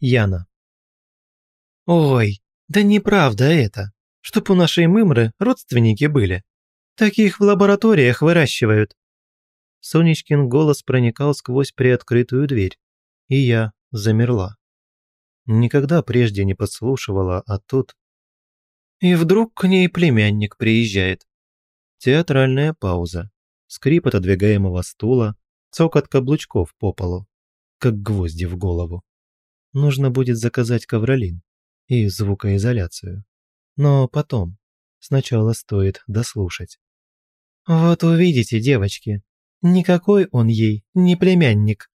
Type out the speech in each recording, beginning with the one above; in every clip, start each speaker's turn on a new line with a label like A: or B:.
A: Яна. «Ой, да неправда это, чтоб у нашей Мымры родственники были. Таких в лабораториях выращивают». Сонечкин голос проникал сквозь приоткрытую дверь, и я замерла. Никогда прежде не подслушивала, а тут... И вдруг к ней племянник приезжает. Театральная пауза, скрип отодвигаемого стула, цокот каблучков по полу, как гвозди в голову нужно будет заказать ковролин и звукоизоляцию. Но потом. Сначала стоит дослушать. «Вот увидите, девочки, никакой он ей не племянник».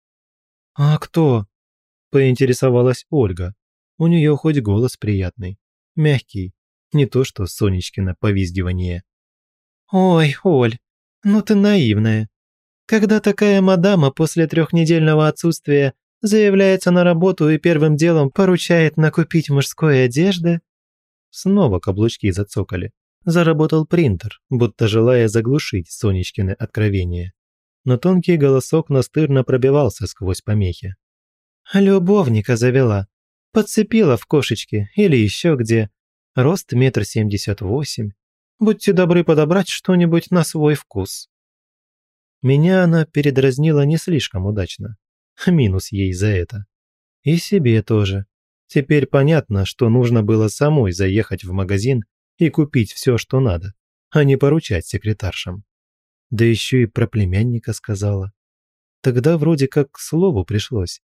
A: «А кто?» – поинтересовалась Ольга. У нее хоть голос приятный, мягкий, не то что Сонечкина повизгивание. «Ой, Оль, ну ты наивная. Когда такая мадама после трехнедельного отсутствия заявляется на работу и первым делом поручает накупить мужской одежды. Снова каблучки зацокали. Заработал принтер, будто желая заглушить Сонечкины откровения. Но тонкий голосок настырно пробивался сквозь помехи. «Любовника завела. Подцепила в кошечке или еще где. Рост метр семьдесят восемь. Будьте добры подобрать что-нибудь на свой вкус». Меня она передразнила не слишком удачно. Минус ей за это. И себе тоже. Теперь понятно, что нужно было самой заехать в магазин и купить все, что надо, а не поручать секретаршам. Да еще и про племянника сказала. Тогда вроде как к слову пришлось.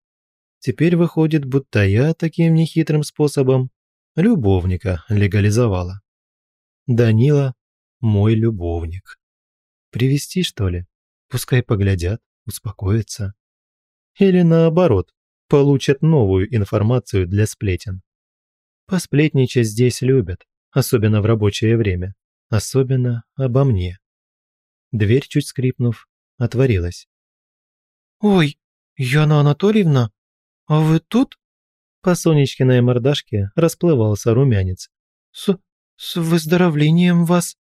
A: Теперь выходит, будто я таким нехитрым способом любовника легализовала. Данила – мой любовник. Привести что ли? Пускай поглядят, успокоятся. Или наоборот, получат новую информацию для сплетен. Посплетничать здесь любят, особенно в рабочее время, особенно обо мне. Дверь, чуть скрипнув, отворилась. «Ой, Яна Анатольевна, а вы тут?» По Сонечкиной мордашке расплывался румянец. «С... с выздоровлением вас!»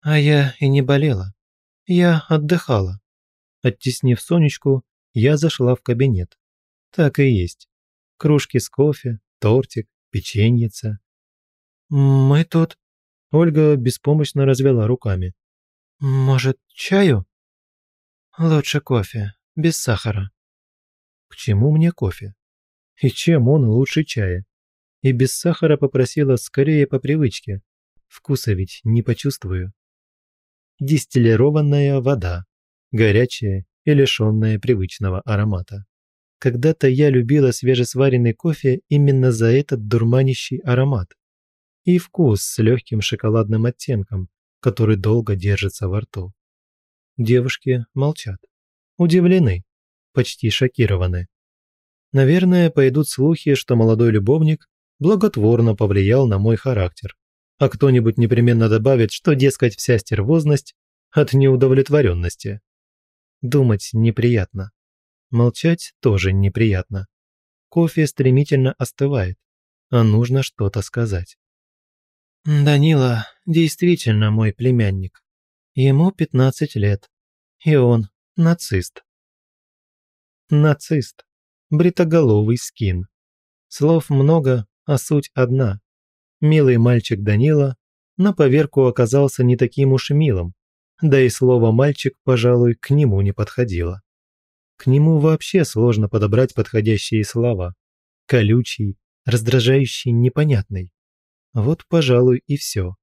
A: А я и не болела. Я отдыхала. Оттеснив Сонечку, я зашла в кабинет. Так и есть. Кружки с кофе, тортик, печеньица. «Мы тут...» Ольга беспомощно развела руками. «Может, чаю?» «Лучше кофе, без сахара». «К чему мне кофе? И чем он лучше чая?» И без сахара попросила скорее по привычке. Вкуса ведь не почувствую. Дистиллированная вода. Горячая и лишенное привычного аромата. Когда-то я любила свежесваренный кофе именно за этот дурманящий аромат. И вкус с легким шоколадным оттенком, который долго держится во рту. Девушки молчат. Удивлены. Почти шокированы. Наверное, пойдут слухи, что молодой любовник благотворно повлиял на мой характер. А кто-нибудь непременно добавит, что, дескать, вся стервозность от неудовлетворенности. Думать неприятно. Молчать тоже неприятно. Кофе стремительно остывает, а нужно что-то сказать. «Данила действительно мой племянник. Ему 15 лет, и он нацист». Нацист. Бритоголовый скин. Слов много, а суть одна. Милый мальчик Данила на поверку оказался не таким уж милым, да и слово «мальчик», пожалуй, к нему не подходило. К нему вообще сложно подобрать подходящие слова. Колючий, раздражающий, непонятный. Вот, пожалуй, и все.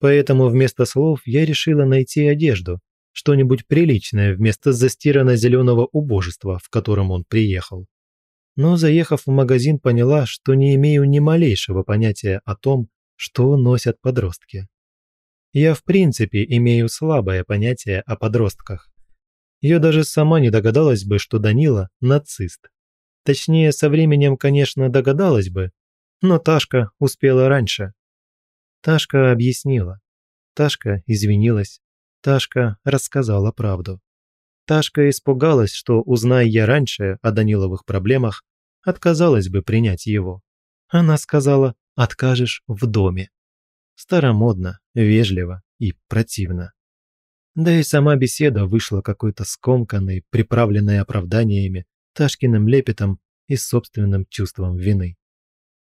A: Поэтому вместо слов я решила найти одежду, что-нибудь приличное вместо застирано-зеленого убожества, в котором он приехал. Но, заехав в магазин, поняла, что не имею ни малейшего понятия о том, что носят подростки я в принципе имею слабое понятие о подростках. Я даже сама не догадалась бы, что Данила – нацист. Точнее, со временем, конечно, догадалась бы, но Ташка успела раньше. Ташка объяснила. Ташка извинилась. Ташка рассказала правду. Ташка испугалась, что, узнай я раньше о Даниловых проблемах, отказалась бы принять его. Она сказала «откажешь в доме» старомодно, вежливо и противно. Да и сама беседа вышла какой-то скомканной, приправленной оправданиями, Ташкиным лепетом и собственным чувством вины.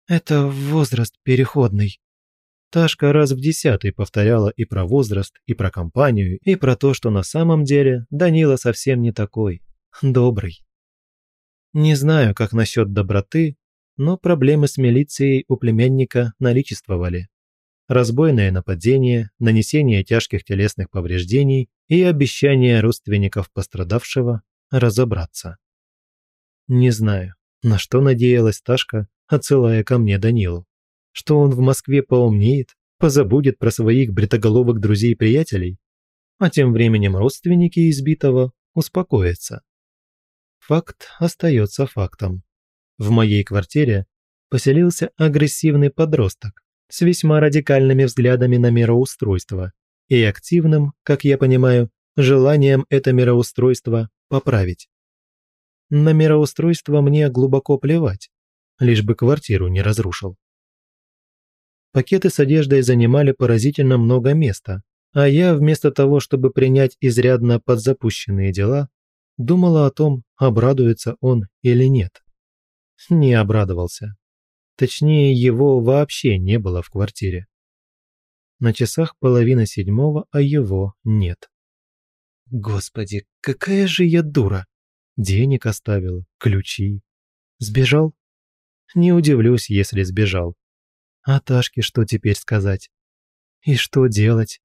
A: «Это возраст переходный». Ташка раз в десятый повторяла и про возраст, и про компанию, и про то, что на самом деле Данила совсем не такой, добрый. Не знаю, как насчет доброты, но проблемы с милицией у племянника наличествовали разбойное нападение, нанесение тяжких телесных повреждений и обещание родственников пострадавшего разобраться. Не знаю, на что надеялась Ташка, отсылая ко мне Данилу. Что он в Москве поумнеет, позабудет про своих бритоголовых друзей-приятелей, а тем временем родственники избитого успокоятся. Факт остается фактом. В моей квартире поселился агрессивный подросток, с весьма радикальными взглядами на мироустройство и активным, как я понимаю, желанием это мироустройство поправить. На мироустройство мне глубоко плевать, лишь бы квартиру не разрушил. Пакеты с одеждой занимали поразительно много места, а я, вместо того, чтобы принять изрядно подзапущенные дела, думала о том, обрадуется он или нет. Не обрадовался. Точнее, его вообще не было в квартире. На часах половина седьмого, а его нет. Господи, какая же я дура! Денег оставил, ключи. Сбежал? Не удивлюсь, если сбежал. А Ташке что теперь сказать? И что делать?